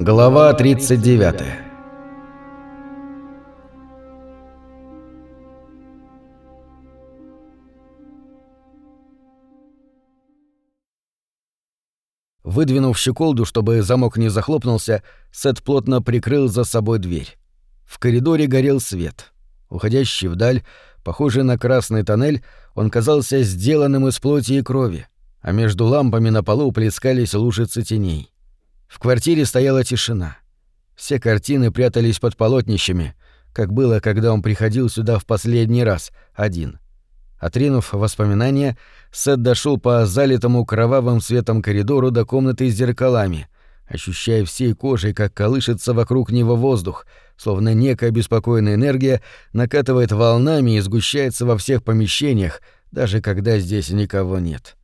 Глава 39 Выдвинув щеколду, чтобы замок не захлопнулся, Сет плотно прикрыл за собой дверь. В коридоре горел свет. Уходящий вдаль, похожий на красный тоннель, он казался сделанным из плоти и крови, а между лампами на полу плескались лужицы теней. В квартире стояла тишина. Все картины прятались под полотнищами, как было, когда он приходил сюда в последний раз, один. Отринув воспоминания, Сет дошел по залитому кровавым светом коридору до комнаты с зеркалами, ощущая всей кожей, как колышется вокруг него воздух, словно некая беспокойная энергия накатывает волнами и сгущается во всех помещениях, даже когда здесь никого нет.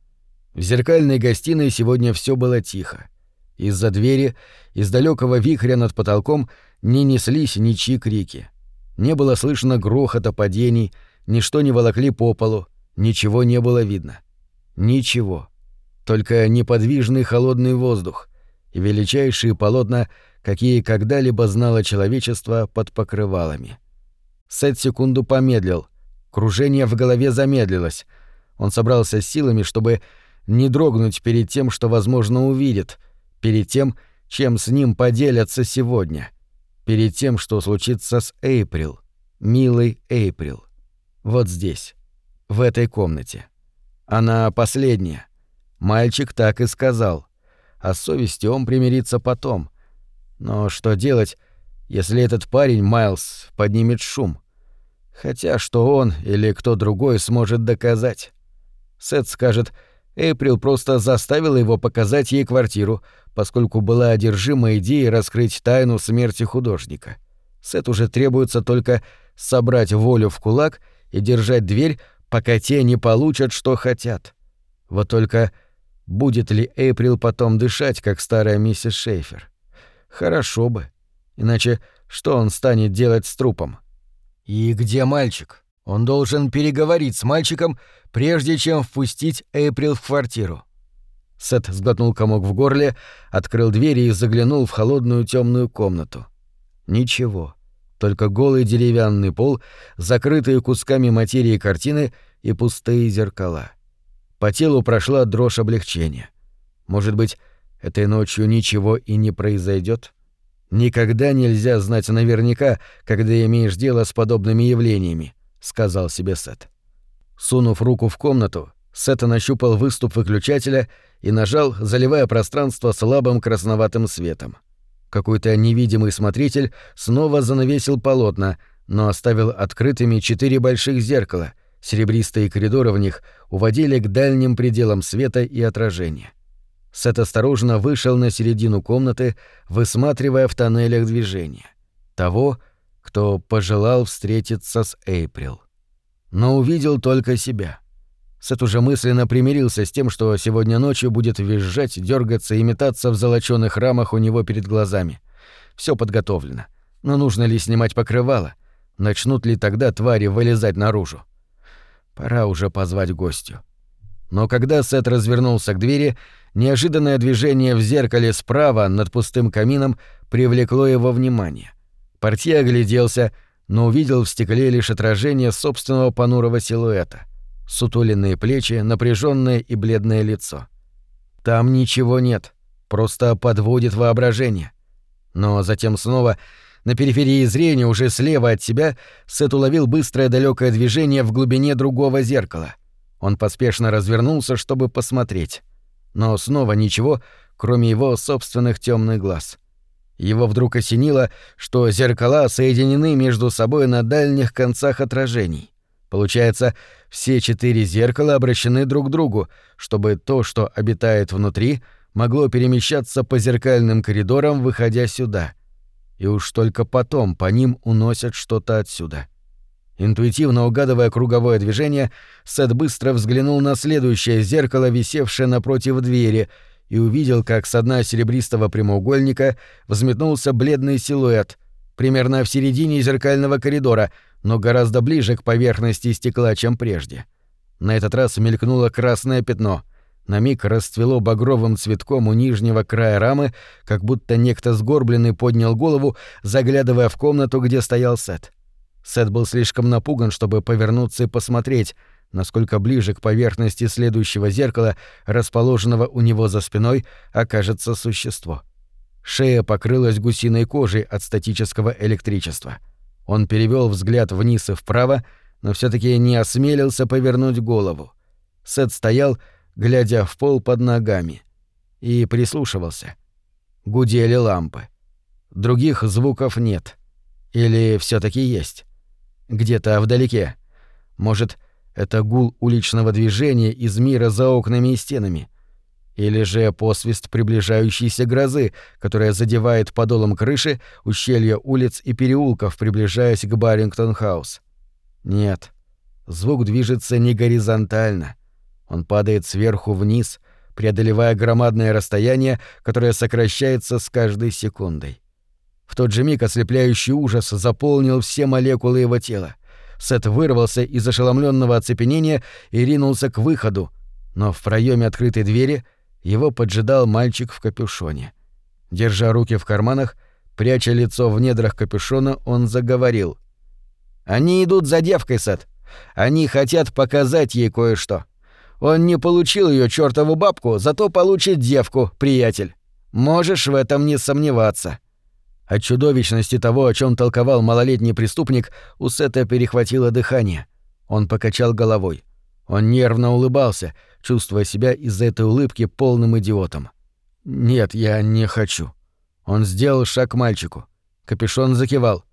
В зеркальной гостиной сегодня все было тихо. Из-за двери, из далекого вихря над потолком не неслись ничьи крики. Не было слышно грохота падений, ничто не волокли по полу, ничего не было видно. Ничего. Только неподвижный холодный воздух и величайшие полотна, какие когда-либо знало человечество под покрывалами. Сет секунду помедлил. Кружение в голове замедлилось. Он собрался силами, чтобы не дрогнуть перед тем, что, возможно, увидит — перед тем, чем с ним поделятся сегодня, перед тем, что случится с Эйприл, милой Эйприл. Вот здесь, в этой комнате. Она последняя. Мальчик так и сказал. А с совестью он примирится потом. Но что делать, если этот парень, Майлз, поднимет шум? Хотя что он или кто другой сможет доказать? Сет скажет — Эйприл просто заставила его показать ей квартиру, поскольку была одержима идеей раскрыть тайну смерти художника. Сет уже требуется только собрать волю в кулак и держать дверь, пока те не получат, что хотят. Вот только будет ли Эйприл потом дышать, как старая миссис Шейфер? Хорошо бы. Иначе что он станет делать с трупом? И где мальчик? Он должен переговорить с мальчиком, прежде чем впустить Эйприл в квартиру. Сет сглотнул комок в горле, открыл дверь и заглянул в холодную темную комнату. Ничего. Только голый деревянный пол, закрытые кусками материи картины и пустые зеркала. По телу прошла дрожь облегчения. Может быть, этой ночью ничего и не произойдет? Никогда нельзя знать наверняка, когда имеешь дело с подобными явлениями. — сказал себе Сет. Сунув руку в комнату, Сет нащупал выступ выключателя и нажал, заливая пространство слабым красноватым светом. Какой-то невидимый смотритель снова занавесил полотна, но оставил открытыми четыре больших зеркала, серебристые коридоры в них уводили к дальним пределам света и отражения. Сет осторожно вышел на середину комнаты, высматривая в тоннелях движения. Того, кто пожелал встретиться с Эйприл. Но увидел только себя. Сет уже мысленно примирился с тем, что сегодня ночью будет визжать, дергаться и метаться в золочёных рамах у него перед глазами. Все подготовлено. Но нужно ли снимать покрывало? Начнут ли тогда твари вылезать наружу? Пора уже позвать гостю. Но когда Сет развернулся к двери, неожиданное движение в зеркале справа над пустым камином привлекло его внимание. Портье огляделся, но увидел в стекле лишь отражение собственного понурого силуэта. Сутуленные плечи, напряженное и бледное лицо. Там ничего нет, просто подводит воображение. Но затем снова на периферии зрения, уже слева от себя, Сет уловил быстрое далекое движение в глубине другого зеркала. Он поспешно развернулся, чтобы посмотреть. Но снова ничего, кроме его собственных темных глаз. Его вдруг осенило, что зеркала соединены между собой на дальних концах отражений. Получается, все четыре зеркала обращены друг к другу, чтобы то, что обитает внутри, могло перемещаться по зеркальным коридорам, выходя сюда. И уж только потом по ним уносят что-то отсюда. Интуитивно угадывая круговое движение, Сет быстро взглянул на следующее зеркало, висевшее напротив двери, и увидел, как с дна серебристого прямоугольника взметнулся бледный силуэт, примерно в середине зеркального коридора, но гораздо ближе к поверхности стекла, чем прежде. На этот раз мелькнуло красное пятно. На миг расцвело багровым цветком у нижнего края рамы, как будто некто сгорбленный поднял голову, заглядывая в комнату, где стоял Сет. Сет был слишком напуган, чтобы повернуться и посмотреть, насколько ближе к поверхности следующего зеркала, расположенного у него за спиной, окажется существо. Шея покрылась гусиной кожей от статического электричества. Он перевел взгляд вниз и вправо, но все таки не осмелился повернуть голову. Сет стоял, глядя в пол под ногами, и прислушивался. Гудели лампы. Других звуков нет. Или все таки есть? Где-то вдалеке. Может, это гул уличного движения из мира за окнами и стенами. Или же посвист приближающейся грозы, которая задевает подолом крыши ущелья улиц и переулков, приближаясь к Баррингтон-хаус. Нет, звук движется не горизонтально. Он падает сверху вниз, преодолевая громадное расстояние, которое сокращается с каждой секундой. В тот же миг ослепляющий ужас заполнил все молекулы его тела. Сет вырвался из ошеломленного оцепенения и ринулся к выходу, но в проеме открытой двери его поджидал мальчик в капюшоне. Держа руки в карманах, пряча лицо в недрах капюшона, он заговорил. «Они идут за девкой, Сет. Они хотят показать ей кое-что. Он не получил ее чертову бабку, зато получит девку, приятель. Можешь в этом не сомневаться». От чудовищности того, о чем толковал малолетний преступник, у Сета перехватило дыхание. Он покачал головой. Он нервно улыбался, чувствуя себя из-за этой улыбки полным идиотом. «Нет, я не хочу». Он сделал шаг к мальчику. Капюшон закивал.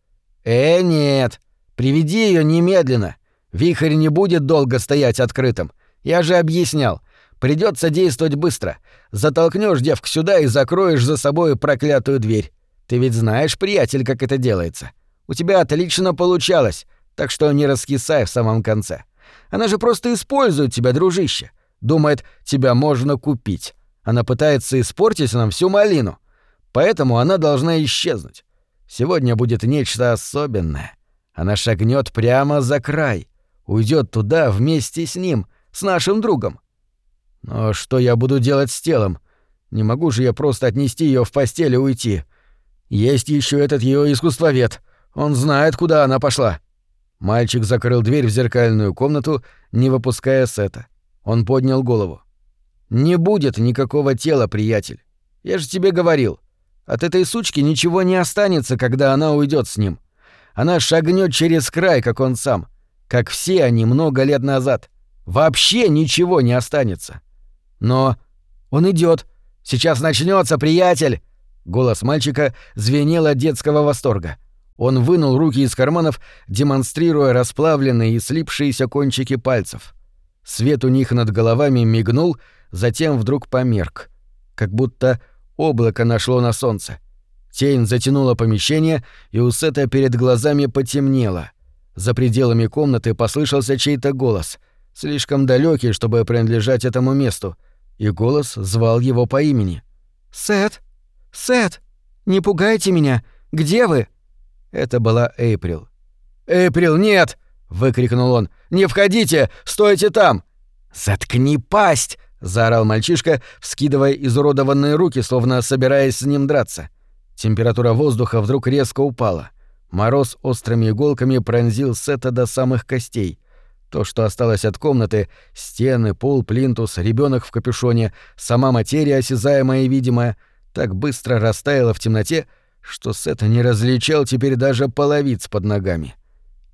«Э, нет! Приведи ее немедленно! Вихрь не будет долго стоять открытым. Я же объяснял. Придется действовать быстро. Затолкнешь девку сюда и закроешь за собой проклятую дверь. Ты ведь знаешь, приятель, как это делается. У тебя отлично получалось, так что не раскисай в самом конце. Она же просто использует тебя, дружище. Думает, тебя можно купить. Она пытается испортить нам всю малину. Поэтому она должна исчезнуть. Сегодня будет нечто особенное. Она шагнет прямо за край, уйдет туда вместе с ним, с нашим другом. Но что я буду делать с телом? Не могу же я просто отнести ее в постель и уйти. Есть еще этот ее искусствовед. Он знает, куда она пошла. Мальчик закрыл дверь в зеркальную комнату, не выпуская Сета. Он поднял голову. «Не будет никакого тела, приятель. Я же тебе говорил. От этой сучки ничего не останется, когда она уйдет с ним. Она шагнет через край, как он сам. Как все они много лет назад. Вообще ничего не останется. Но он идет. Сейчас начнется, приятель!» Голос мальчика звенел от детского восторга. Он вынул руки из карманов, демонстрируя расплавленные и слипшиеся кончики пальцев. Свет у них над головами мигнул, затем вдруг померк. Как будто облако нашло на солнце. Тень затянула помещение, и у Сета перед глазами потемнело. За пределами комнаты послышался чей-то голос, слишком далекий, чтобы принадлежать этому месту, и голос звал его по имени. «Сет!» «Сет! Не пугайте меня! Где вы?» Это была Эйприл. «Эйприл, нет!» — выкрикнул он. «Не входите! Стойте там!» «Заткни пасть!» — заорал мальчишка, вскидывая изуродованные руки, словно собираясь с ним драться. Температура воздуха вдруг резко упала. Мороз острыми иголками пронзил Сета до самых костей. То, что осталось от комнаты — стены, пол, плинтус, ребенок в капюшоне, сама материя, осязаемая и видимая — так быстро растаяла в темноте, что Сета не различал теперь даже половиц под ногами.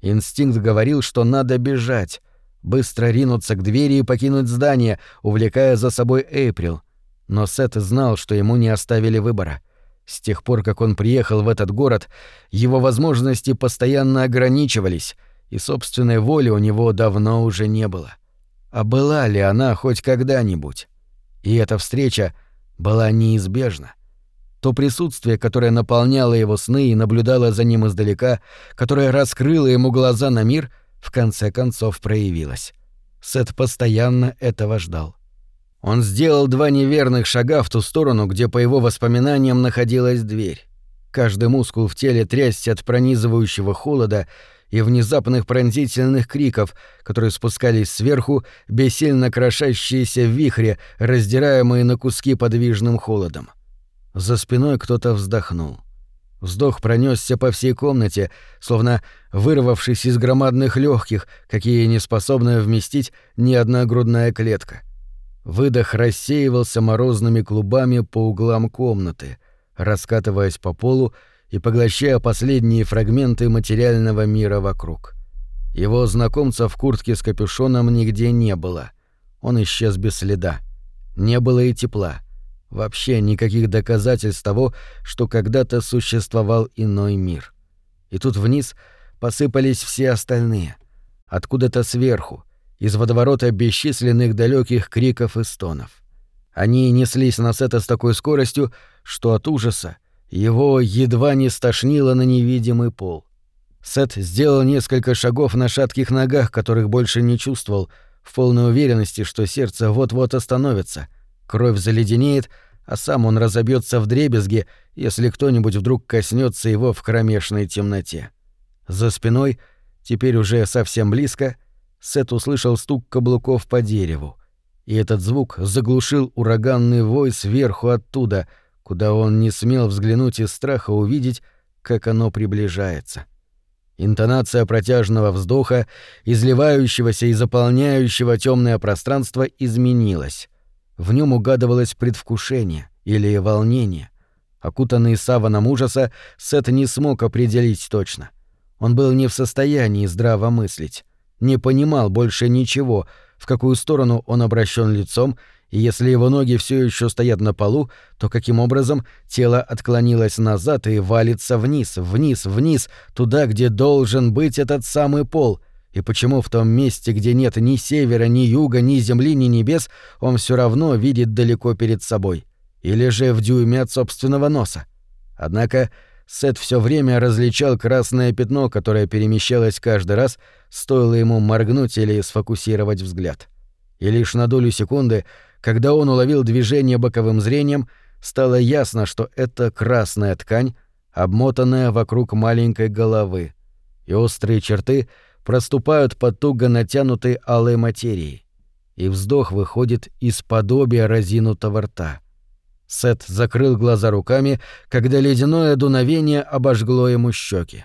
Инстинкт говорил, что надо бежать, быстро ринуться к двери и покинуть здание, увлекая за собой Эйприл. Но Сет знал, что ему не оставили выбора. С тех пор, как он приехал в этот город, его возможности постоянно ограничивались, и собственной воли у него давно уже не было. А была ли она хоть когда-нибудь? И эта встреча — была неизбежна. То присутствие, которое наполняло его сны и наблюдало за ним издалека, которое раскрыло ему глаза на мир, в конце концов проявилось. Сет постоянно этого ждал. Он сделал два неверных шага в ту сторону, где, по его воспоминаниям, находилась дверь. Каждый мускул в теле трясся от пронизывающего холода, и внезапных пронзительных криков, которые спускались сверху, бессильно крошащиеся в вихре, раздираемые на куски подвижным холодом. За спиной кто-то вздохнул. Вздох пронесся по всей комнате, словно вырвавшись из громадных легких, какие не способны вместить ни одна грудная клетка. Выдох рассеивался морозными клубами по углам комнаты, раскатываясь по полу и поглощая последние фрагменты материального мира вокруг. Его знакомца в куртке с капюшоном нигде не было. Он исчез без следа. Не было и тепла. Вообще никаких доказательств того, что когда-то существовал иной мир. И тут вниз посыпались все остальные. Откуда-то сверху, из водоворота бесчисленных далеких криков и стонов. Они неслись на Сета с такой скоростью, что от ужаса его едва не стошнило на невидимый пол. Сет сделал несколько шагов на шатких ногах, которых больше не чувствовал, в полной уверенности, что сердце вот-вот остановится, кровь заледенеет, а сам он разобьется в дребезги, если кто-нибудь вдруг коснется его в кромешной темноте. За спиной, теперь уже совсем близко, Сет услышал стук каблуков по дереву. И этот звук заглушил ураганный вой сверху оттуда — куда он не смел взглянуть из страха увидеть, как оно приближается. Интонация протяжного вздоха, изливающегося и заполняющего темное пространство, изменилась. В нем угадывалось предвкушение или волнение. Окутанный саваном ужаса, Сет не смог определить точно. Он был не в состоянии здраво мыслить, не понимал больше ничего, в какую сторону он обращен лицом и если его ноги все еще стоят на полу, то каким образом тело отклонилось назад и валится вниз, вниз, вниз, туда, где должен быть этот самый пол, и почему в том месте, где нет ни севера, ни юга, ни земли, ни небес, он все равно видит далеко перед собой, или же в дюйме от собственного носа. Однако Сет все время различал красное пятно, которое перемещалось каждый раз, стоило ему моргнуть или сфокусировать взгляд. И лишь на долю секунды когда он уловил движение боковым зрением, стало ясно, что это красная ткань, обмотанная вокруг маленькой головы, и острые черты проступают под туго натянутой алой материей, и вздох выходит из подобия разинутого рта. Сет закрыл глаза руками, когда ледяное дуновение обожгло ему щеки.